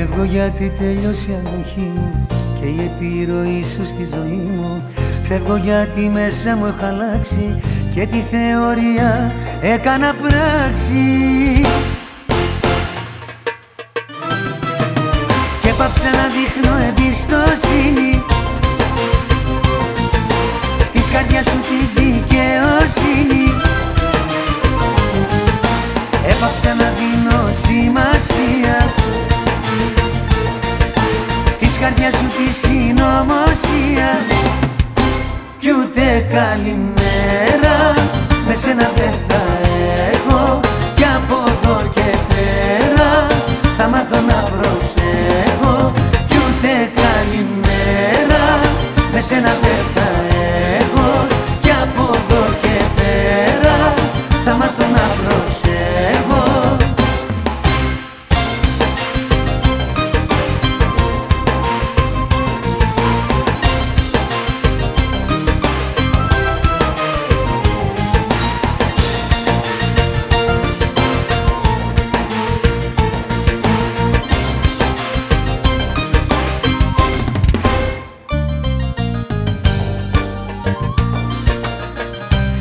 Φεύγω γιατί τελειώσει η αντοχή μου και η επιρροή σου στη ζωή μου. Φεύγω γιατί μέσα μου έχω αλλάξει και τη θεωρία έκανα πράξη. Και πάψα να δείχνω εμπιστοσύνη. Στις καρδιά καλημέρα. Με σένα δεν θα έχω Κι από εδώ και πέρα. Θα μάθω να προσέχω Κι ούτε καλημέρα. Με σένα δεν θα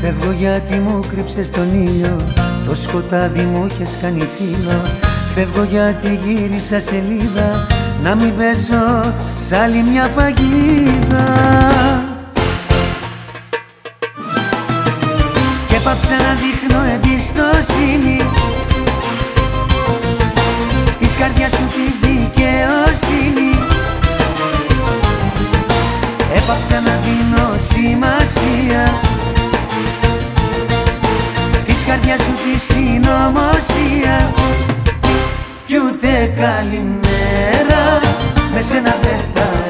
Φεύγω γιατί μου κρύψες τον ήλιο. Το σκοτάδι μου είχες κάνει φίλο. Φεύγω γιατί γύρισα σελίδα. Να μην πέσω σ' άλλη μια παγίδα. Και πάψα να δείχνω εμπιστοσύνη. Στις καρδιάς σου τη δικαιοσύνη. Έπαψα να δίνω σημασία Στις καρδιά σου τη συνωμοσία. Κι ούτε καλημέρα. Με σένα δεν θα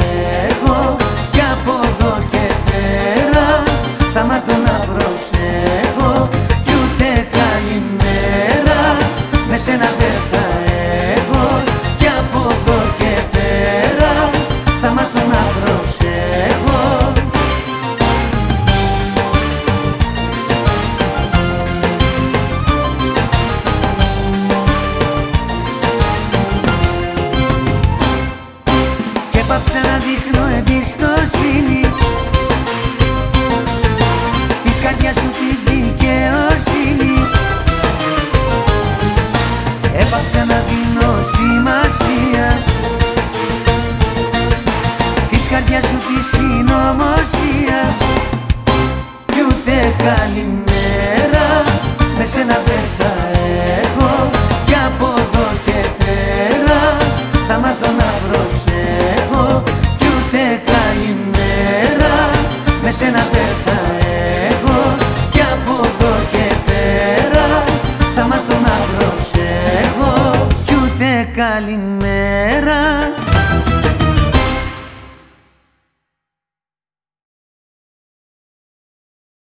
πάψα να δείχνω εμπιστοσύνη. Στις καρδιάς σου τη δικαιοσύνη. Έπαψα να δίνω σημασία. Στις καρδιάς σου τη συνωμοσία. Κι ούτε καλημέρα με σένα δεν θα